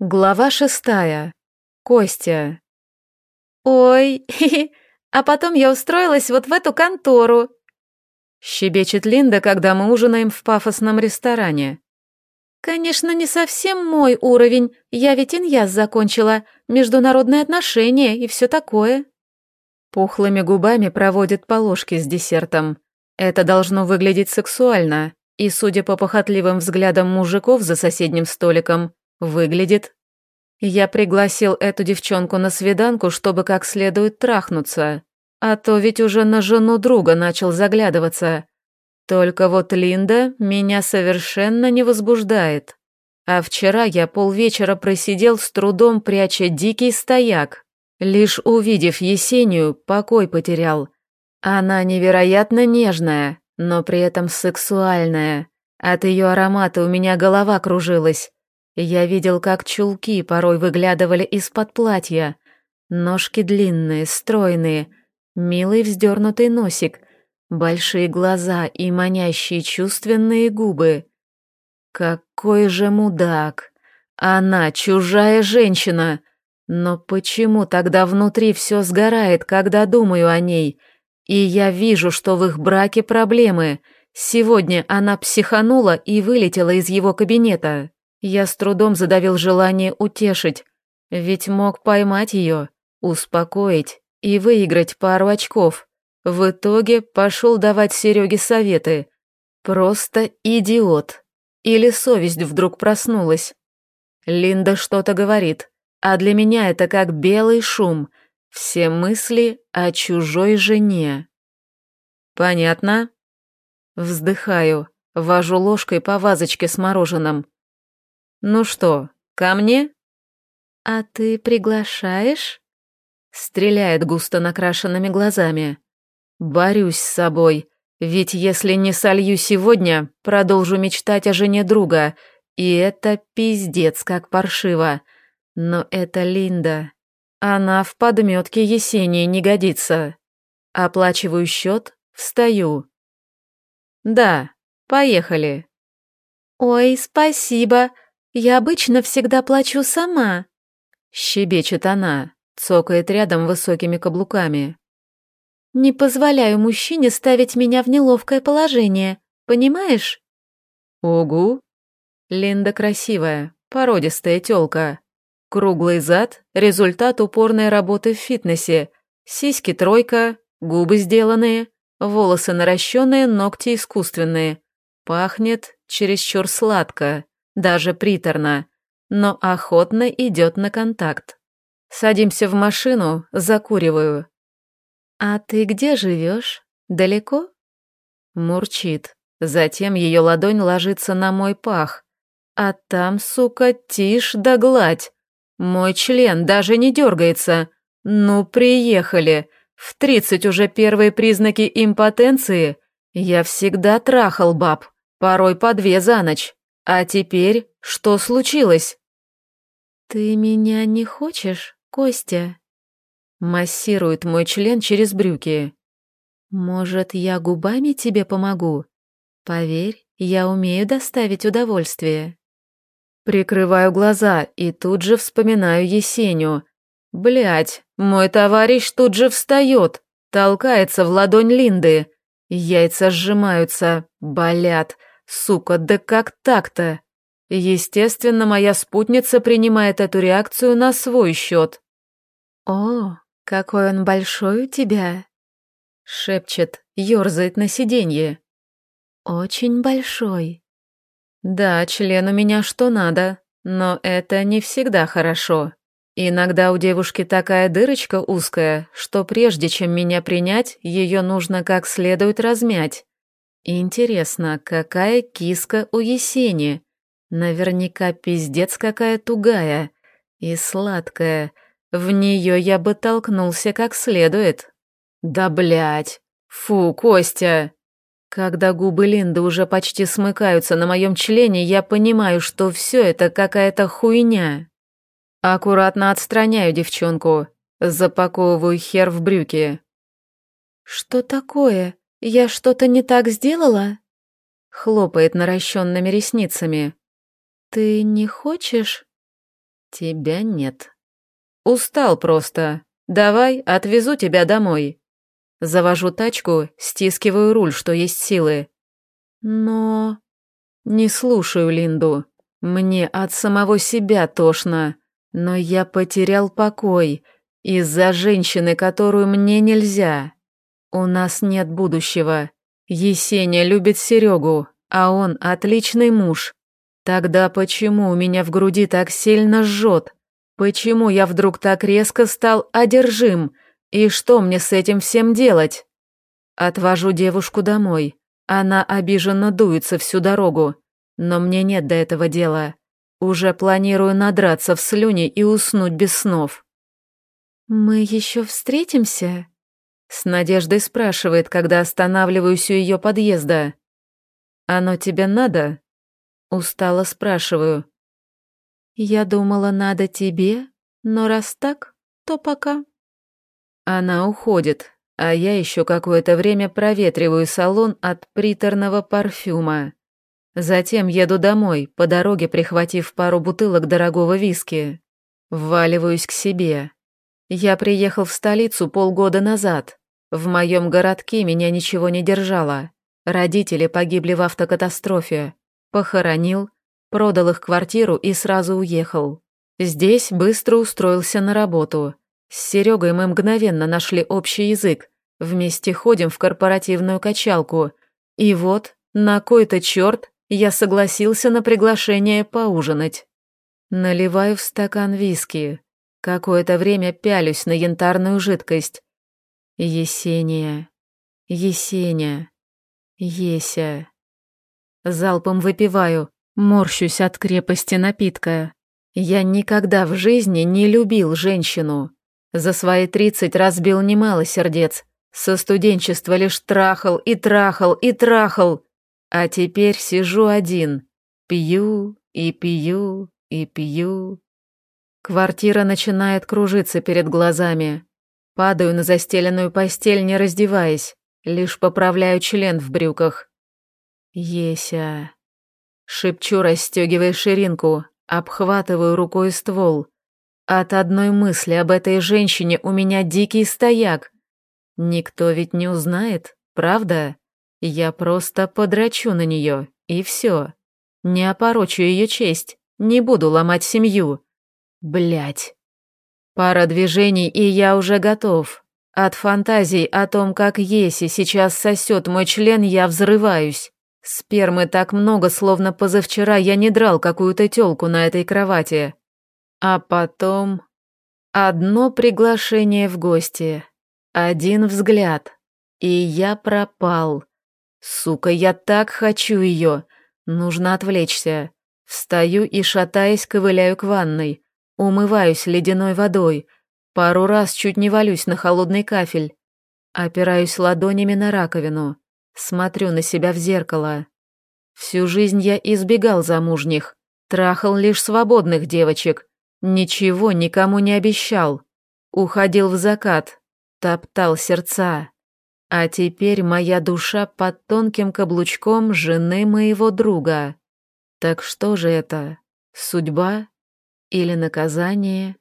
Глава шестая. Костя. «Ой, а потом я устроилась вот в эту контору», — щебечет Линда, когда мы ужинаем в пафосном ресторане. «Конечно, не совсем мой уровень, я ведь иньяз закончила, международные отношения и все такое». Пухлыми губами проводит по ложке с десертом. Это должно выглядеть сексуально, и, судя по похотливым взглядам мужиков за соседним столиком, Выглядит. Я пригласил эту девчонку на свиданку, чтобы как следует трахнуться. А то ведь уже на жену друга начал заглядываться. Только вот Линда меня совершенно не возбуждает. А вчера я полвечера просидел с трудом, пряча дикий стояк. Лишь увидев Есению, покой потерял. Она невероятно нежная, но при этом сексуальная. От ее аромата у меня голова кружилась. Я видел, как чулки порой выглядывали из-под платья. Ножки длинные, стройные, милый вздернутый носик, большие глаза и манящие чувственные губы. Какой же мудак! Она чужая женщина! Но почему тогда внутри все сгорает, когда думаю о ней? И я вижу, что в их браке проблемы. Сегодня она психанула и вылетела из его кабинета. Я с трудом задавил желание утешить, ведь мог поймать ее, успокоить и выиграть пару очков. В итоге пошел давать Сереге советы. Просто идиот. Или совесть вдруг проснулась. Линда что-то говорит, а для меня это как белый шум. Все мысли о чужой жене. Понятно? Вздыхаю, вожу ложкой по вазочке с мороженым. «Ну что, ко мне?» «А ты приглашаешь?» Стреляет густо накрашенными глазами. «Борюсь с собой, ведь если не солью сегодня, продолжу мечтать о жене друга, и это пиздец как паршиво. Но это Линда. Она в подметке Есении не годится. Оплачиваю счет, встаю. Да, поехали. Ой, спасибо, я обычно всегда плачу сама. Щебечет она, цокает рядом высокими каблуками. Не позволяю мужчине ставить меня в неловкое положение, понимаешь? Угу. Линда красивая, породистая тёлка. Круглый зад — результат упорной работы в фитнесе. Сиськи тройка, губы сделанные, волосы наращенные, ногти искусственные. Пахнет чересчур сладко даже приторно, но охотно идет на контакт. Садимся в машину, закуриваю. «А ты где живешь? Далеко?» Мурчит. Затем ее ладонь ложится на мой пах. А там, сука, тишь да гладь. Мой член даже не дергается. Ну, приехали. В тридцать уже первые признаки импотенции. Я всегда трахал баб, порой по две за ночь. А теперь что случилось? Ты меня не хочешь, Костя? Массирует мой член через брюки. Может, я губами тебе помогу? Поверь, я умею доставить удовольствие. Прикрываю глаза и тут же вспоминаю Есеню. Блять, мой товарищ тут же встает, толкается в ладонь Линды. Яйца сжимаются, болят. Сука, да как так-то? Естественно, моя спутница принимает эту реакцию на свой счет. «О, какой он большой у тебя!» Шепчет, ерзает на сиденье. «Очень большой». Да, член у меня что надо, но это не всегда хорошо. Иногда у девушки такая дырочка узкая, что прежде чем меня принять, ее нужно как следует размять. Интересно, какая киска у Есени? Наверняка пиздец какая тугая и сладкая. В нее я бы толкнулся как следует. Да блять! Фу, Костя! Когда губы Линды уже почти смыкаются на моем члене, я понимаю, что все это какая-то хуйня. Аккуратно отстраняю девчонку, запаковываю хер в брюки. «Что такое?» «Я что-то не так сделала?» Хлопает наращенными ресницами. «Ты не хочешь?» Тебя нет. Устал просто. Давай, отвезу тебя домой. Завожу тачку, стискиваю руль, что есть силы. Но... Не слушаю Линду. Мне от самого себя тошно. Но я потерял покой из-за женщины, которую мне нельзя. У нас нет будущего. Есеня любит Серегу, а он отличный муж. Тогда почему у меня в груди так сильно жжет? Почему я вдруг так резко стал одержим? И что мне с этим всем делать? Отвожу девушку домой. Она обиженно дуется всю дорогу. Но мне нет до этого дела. Уже планирую надраться в слюне и уснуть без снов. «Мы еще встретимся?» С надеждой спрашивает, когда останавливаюсь у ее подъезда. «Оно тебе надо?» Устало спрашиваю. «Я думала, надо тебе, но раз так, то пока». Она уходит, а я еще какое-то время проветриваю салон от приторного парфюма. Затем еду домой, по дороге прихватив пару бутылок дорогого виски. Вваливаюсь к себе. Я приехал в столицу полгода назад. В моем городке меня ничего не держало. Родители погибли в автокатастрофе. Похоронил, продал их квартиру и сразу уехал. Здесь быстро устроился на работу. С Серегой мы мгновенно нашли общий язык. Вместе ходим в корпоративную качалку. И вот, на кой-то черт, я согласился на приглашение поужинать. Наливаю в стакан виски. Какое-то время пялюсь на янтарную жидкость. Есения. Есения. Еся. Залпом выпиваю, морщусь от крепости напитка. Я никогда в жизни не любил женщину. За свои тридцать разбил немало сердец. Со студенчества лишь трахал и трахал и трахал. А теперь сижу один. Пью и пью и пью. Квартира начинает кружиться перед глазами. Падаю на застеленную постель, не раздеваясь, лишь поправляю член в брюках. Еся. Шепчу, расстегивая ширинку, обхватываю рукой ствол. От одной мысли об этой женщине у меня дикий стояк. Никто ведь не узнает, правда? Я просто подрачу на нее, и все. Не опорочу ее честь, не буду ломать семью. Блять. Пара движений, и я уже готов. От фантазий о том, как Еси сейчас сосет мой член, я взрываюсь. Спермы так много, словно позавчера я не драл какую-то тёлку на этой кровати. А потом... Одно приглашение в гости. Один взгляд. И я пропал. Сука, я так хочу ее. Нужно отвлечься. Встаю и, шатаясь, ковыляю к ванной. Умываюсь ледяной водой. Пару раз чуть не валюсь на холодный кафель. Опираюсь ладонями на раковину. Смотрю на себя в зеркало. Всю жизнь я избегал замужних. Трахал лишь свободных девочек. Ничего никому не обещал. Уходил в закат. Топтал сердца. А теперь моя душа под тонким каблучком жены моего друга. Так что же это? Судьба или наказание